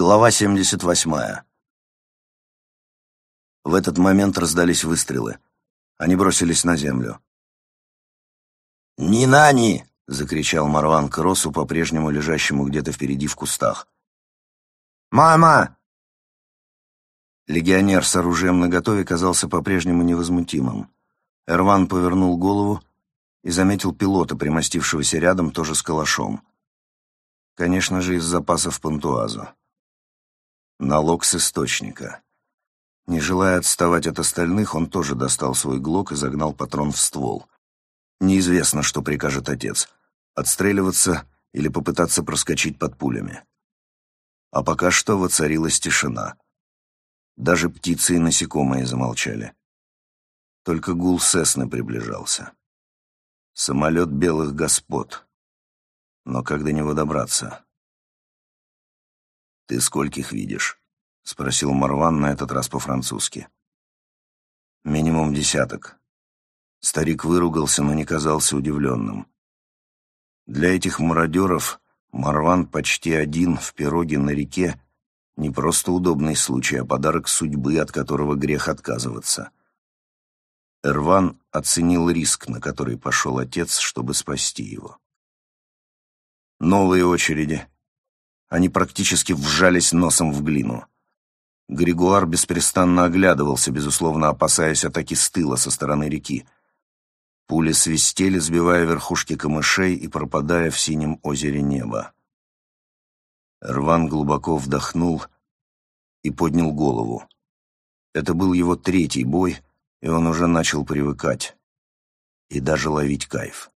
Глава 78. В этот момент раздались выстрелы. Они бросились на землю. «Ни-нани!» — закричал Марван Кросу, по-прежнему лежащему где-то впереди в кустах. «Мама!» Легионер с оружием наготове казался по-прежнему невозмутимым. Эрван повернул голову и заметил пилота, примостившегося рядом, тоже с калашом. Конечно же, из запасов пантуаза. Налог с источника. Не желая отставать от остальных, он тоже достал свой глок и загнал патрон в ствол. Неизвестно, что прикажет отец — отстреливаться или попытаться проскочить под пулями. А пока что воцарилась тишина. Даже птицы и насекомые замолчали. Только гул Сесны приближался. Самолет белых господ. Но как до него добраться? «Ты скольких видишь?» — спросил Марван на этот раз по-французски. «Минимум десяток». Старик выругался, но не казался удивленным. Для этих мародеров Марван почти один в пироге на реке не просто удобный случай, а подарок судьбы, от которого грех отказываться. Эрван оценил риск, на который пошел отец, чтобы спасти его. Новые очереди, они практически вжались носом в глину. Григуар беспрестанно оглядывался, безусловно опасаясь атаки с тыла со стороны реки. Пули свистели, сбивая верхушки камышей и пропадая в синем озере неба. Рван глубоко вдохнул и поднял голову. Это был его третий бой, и он уже начал привыкать и даже ловить кайф.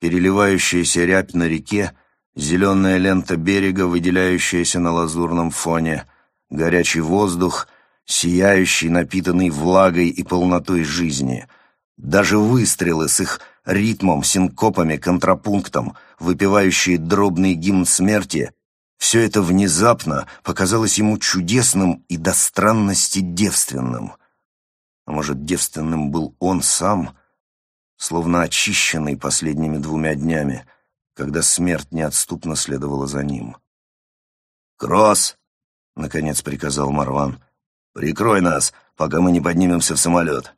Переливающаяся рябь на реке зеленая лента берега, выделяющаяся на лазурном фоне, горячий воздух, сияющий, напитанный влагой и полнотой жизни. Даже выстрелы с их ритмом, синкопами, контрапунктом, выпивающие дробный гимн смерти, все это внезапно показалось ему чудесным и до странности девственным. А может, девственным был он сам, словно очищенный последними двумя днями — когда смерть неотступно следовала за ним. «Кросс!» — наконец приказал Марван. «Прикрой нас, пока мы не поднимемся в самолет».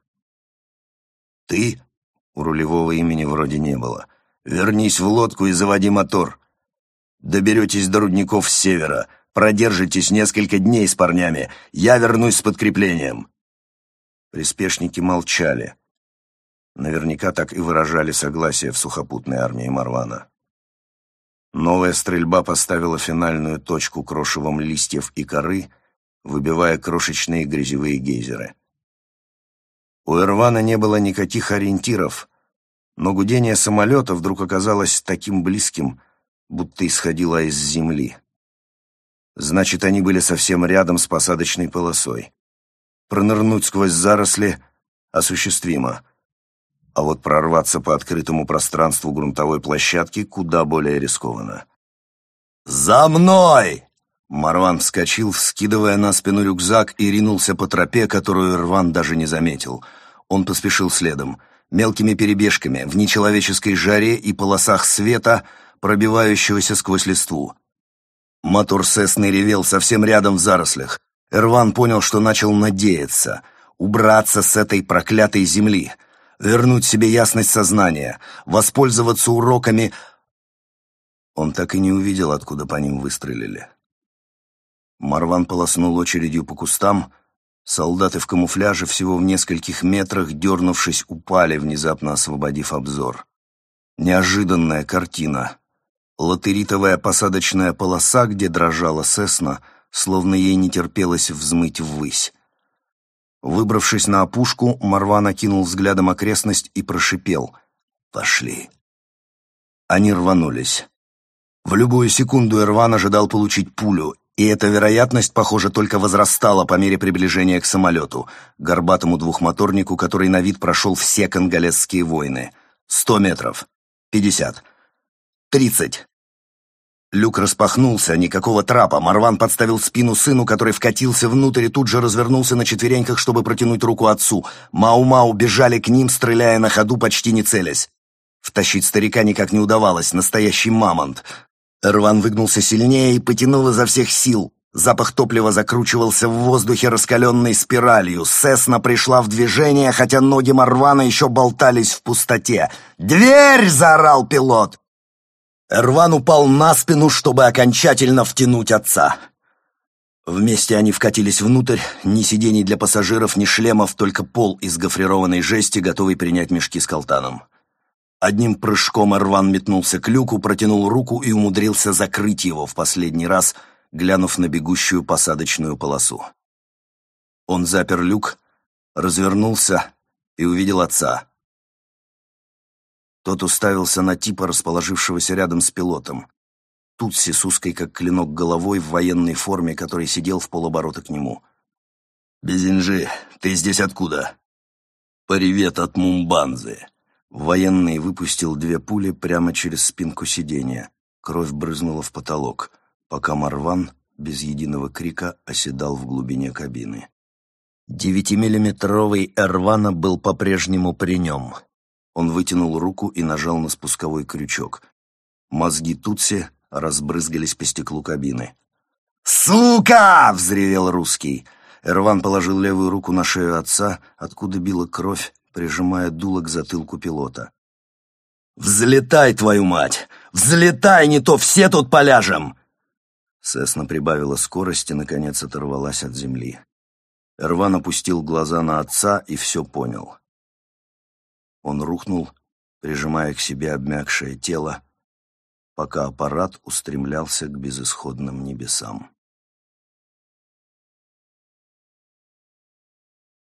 «Ты?» — у рулевого имени вроде не было. «Вернись в лодку и заводи мотор. Доберетесь до рудников с севера, продержитесь несколько дней с парнями. Я вернусь с подкреплением». Приспешники молчали. Наверняка так и выражали согласие в сухопутной армии Марвана. Новая стрельба поставила финальную точку крошевом листьев и коры, выбивая крошечные грязевые гейзеры. У Эрвана не было никаких ориентиров, но гудение самолета вдруг оказалось таким близким, будто исходило из земли. Значит, они были совсем рядом с посадочной полосой. Пронырнуть сквозь заросли осуществимо — а вот прорваться по открытому пространству грунтовой площадки куда более рискованно. «За мной!» Марван вскочил, вскидывая на спину рюкзак и ринулся по тропе, которую Рван даже не заметил. Он поспешил следом, мелкими перебежками, в нечеловеческой жаре и полосах света, пробивающегося сквозь листву. Мотор Сесны ревел совсем рядом в зарослях. Эрван понял, что начал надеяться — убраться с этой проклятой земли — вернуть себе ясность сознания, воспользоваться уроками... Он так и не увидел, откуда по ним выстрелили. Марван полоснул очередью по кустам. Солдаты в камуфляже всего в нескольких метрах, дернувшись, упали, внезапно освободив обзор. Неожиданная картина. Латеритовая посадочная полоса, где дрожала Сесна, словно ей не терпелось взмыть ввысь. Выбравшись на опушку, Марван окинул взглядом окрестность и прошипел. «Пошли». Они рванулись. В любую секунду Ирван ожидал получить пулю, и эта вероятность, похоже, только возрастала по мере приближения к самолету, горбатому двухмоторнику, который на вид прошел все конголезские войны. Сто метров. Пятьдесят. Тридцать. Люк распахнулся, никакого трапа. Марван подставил спину сыну, который вкатился внутрь и тут же развернулся на четвереньках, чтобы протянуть руку отцу. Мау-мау бежали к ним, стреляя на ходу, почти не целясь. Втащить старика никак не удавалось, настоящий мамонт. Рван выгнулся сильнее и потянул изо всех сил. Запах топлива закручивался в воздухе раскаленной спиралью. Сесна пришла в движение, хотя ноги Марвана еще болтались в пустоте. «Дверь!» — заорал пилот. Эрван упал на спину, чтобы окончательно втянуть отца. Вместе они вкатились внутрь, ни сидений для пассажиров, ни шлемов, только пол из гофрированной жести, готовый принять мешки с колтаном. Одним прыжком Эрван метнулся к люку, протянул руку и умудрился закрыть его в последний раз, глянув на бегущую посадочную полосу. Он запер люк, развернулся и увидел отца. Тот уставился на типа, расположившегося рядом с пилотом. Тутси с узкой, как клинок, головой в военной форме, который сидел в полоборота к нему. «Безинжи, ты здесь откуда?» «Привет от Мумбанзы!» Военный выпустил две пули прямо через спинку сиденья. Кровь брызнула в потолок, пока Марван без единого крика оседал в глубине кабины. Девятимиллиметровый Эрвана был по-прежнему при нем. Он вытянул руку и нажал на спусковой крючок. Мозги Тутси разбрызгались по стеклу кабины. «Сука!» — взревел русский. Эрван положил левую руку на шею отца, откуда била кровь, прижимая дуло к затылку пилота. «Взлетай, твою мать! Взлетай, не то все тут поляжем!» Сесна прибавила скорость и, наконец, оторвалась от земли. Эрван опустил глаза на отца и все понял. Он рухнул, прижимая к себе обмякшее тело, пока аппарат устремлялся к безысходным небесам.